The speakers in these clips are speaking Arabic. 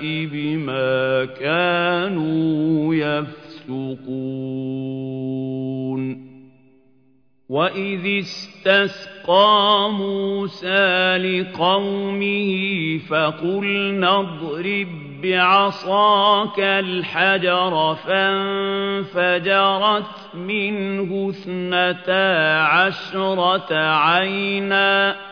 بِمَا كَانُوا يَفْسُقُونَ وَإِذِ اسْتَسْقَىٰ مُوسَىٰ لِقَوْمِهِ فَقُلْنَا اضْرِب بِّعَصَاكَ الْحَجَرَ ۖ فَانفَجَرَتْ مِنْهُ اثْنَتَا عَشْرَةَ عَيْنًا ۖ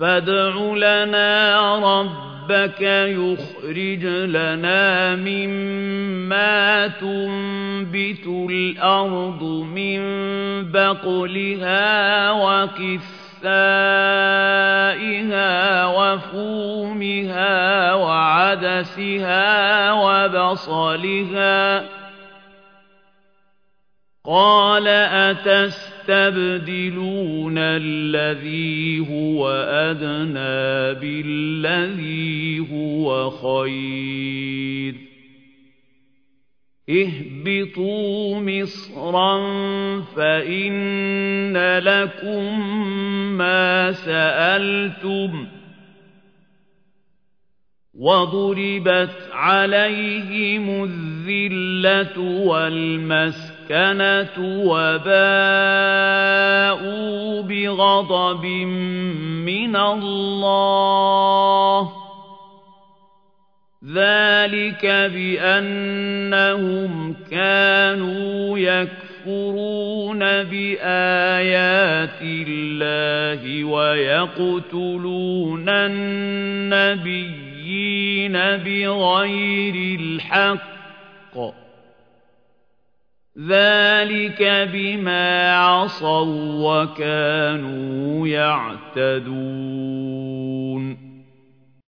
فَادْعُ لَنَا رَبَّكَ يُخْرِجْ لَنَا مِمَّا تُنبِتُ الْأَرْضُ مِن بَقْلِهَا وَقِثَّائِهَا وَفُومِهَا وَعَدَسِهَا وَبَصَلِهَا ۖ قَالَ أَتَسْتَبْدِلُونَ الَّذِي هُوَ أَدْنَىٰ بِالَّذِي هُوَ خَيْرٌ ۚ؟ اهْبِطُوا مِصْرًا فَإِنَّ لَكُم مَّا سَأَلْتُمْ ۗ وَضُرِبَتْ عَلَيْهِمُ الذِّلَّةُ وَالْمَسْكَنَةُ وَبَاءُوا بِغَضَبٍ مِّنَ اللَّهِ ۗ. ذَٰلِكَ بِأَنَّهُمْ كَانُوا يَكْفُرُونَ بِآيَاتِ اللَّهِ وَيَقْتُلُونَ النَّبِيِّينَ بِغَيْرِ الْحَقِّ ۗ ذَٰلِكَ بِمَا عَصَوا وَّكَانُوا يَعْتَدُونَ